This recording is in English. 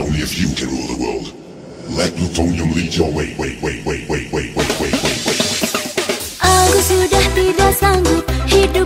Only if you can rule the world. Let plutonium lead your way. Wait, wait, wait, wait, wait, wait, wait, wait, wait. Aku sudah tidak sanggup hidup